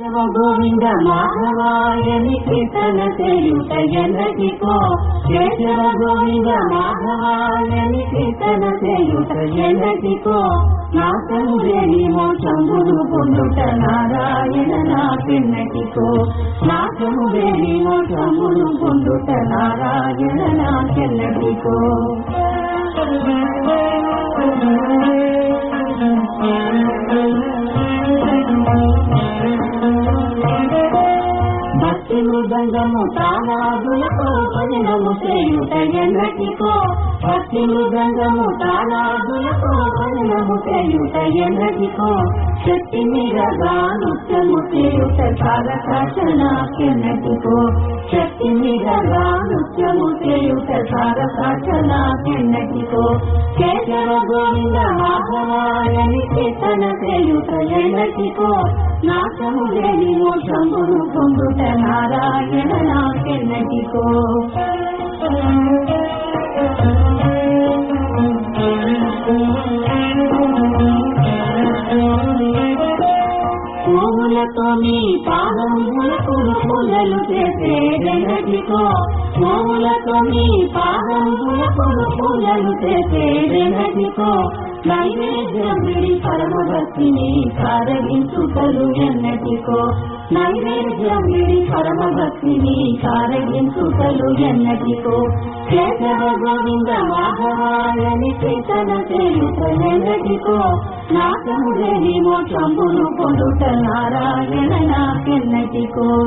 శివ గోవింద మాధవాయని కీర్తన చేయుట ఎన్నటికో కేశవ గోవింద మాధవాయని కీర్తన చేయుట ఎన్నటికో నాశము లేని పొందుట నారాయణ నాకెన్నటికో నాశము లేని మోక్షంబులు పొందుట నారాయణ నాకెన్నటికో భక్తి మృదంగము తాళాదులతో పదినము చేయుట ఎన్నటికో. భక్తి మృదంగము తాళాదులతో పదినము చేయుట శక్తి మీరగా నృత్యము చేయుట సారసాచనాకెన్నటికో శక్తి మీరగా నృత్యము చేయుట సారసాచనాకెన్నటికో కేశవ గోవింద మాధవాయని కీర్తన చేయుట నాశము లేని మోక్షమును పొందుట నారాయణ నాకెన్నటికో పువ్వులతో నీ పాదములకు పూలలు చేసేదెన్నటికో పువ్వులతో నీ పాదములకు పూలలు చేసేదెన్నటికో నైవేద్యం నైవేద్యమిడి పరమభక్తిని కారగించుటలు ఎన్నటికో. నైవేద్యమిడి పరమభక్తిని కారగించుటలు ఎన్నటికో. కేశవ గోవింద మాధవాలని చేతన చేయుటెన్నటికో ఎన్నటికో. నాశము లేని పొందుట నారాయణ నాకెన్నటికో.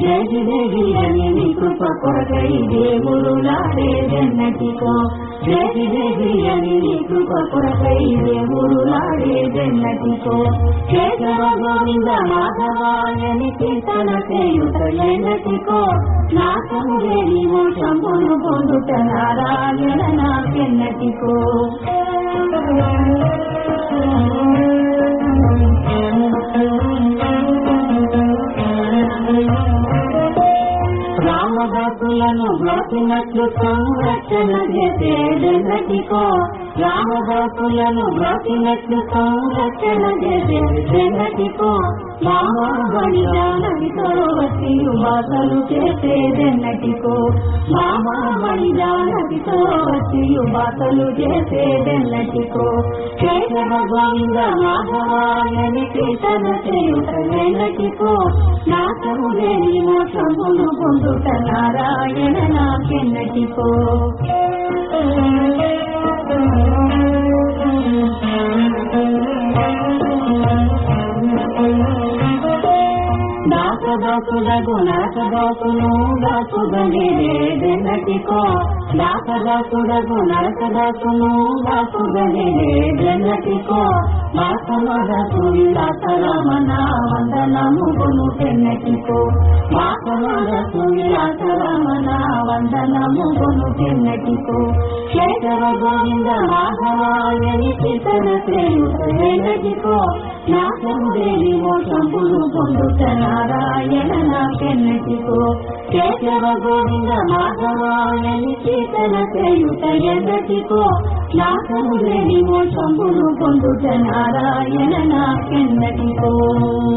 పాది పాది అని దేవుడు లాడేదెన్నటికో దేవి దేవి అని దేవుడు లాడేదెన్నటికో కేశవ గోవింద మాధవాయని కీర్తన నాశము పొందుట నారాయణ నాకెన్నటికో రామదాసులను బ్రతినట్లు సంరక్షణ చేసేదెన్నటికో రామదాసులను బ్రతినట్లు సంరక్షణ చేసేదెన్నటికో మామాబడిదానవితో వచ్చి ఉపాసలు చేసేదెన్నటికో. మామాబడిదానవితో వచ్చి ఉపాసలు చేసేదెన్నటికో. కేశవ గోవింద మాధవాయని కీర్తన చేయుటెన్నటికో నాకము లేని మోసమును పొందుట నారాయణ నాకెన్నటికో. దాసదాసులకు నరకదాసును దాసుగనిలేదెన్నటికో దాసదాసులకు నరకదాసును దాసుగనిలేదెన్నటికో మాసమదసు విలాసరమణ వందనము కొనుకెన్నటికో మాసమదసు విలాసరమణ వందనము కొనుకెన్నటికో శేఖర గోవింద మాధవాయని కీర్తన చేయుటెన్నటికో నాశం దేవి మోసంబులు పొందుత నారాయణ నాకెన్నటికో. కేశవ గోవింద మాధవాలని కీర్తన చేయుత ఎన్నటికో. నాశం దేవి మోసంబులు పొందుత నారాయణ నాకెన్నటికో.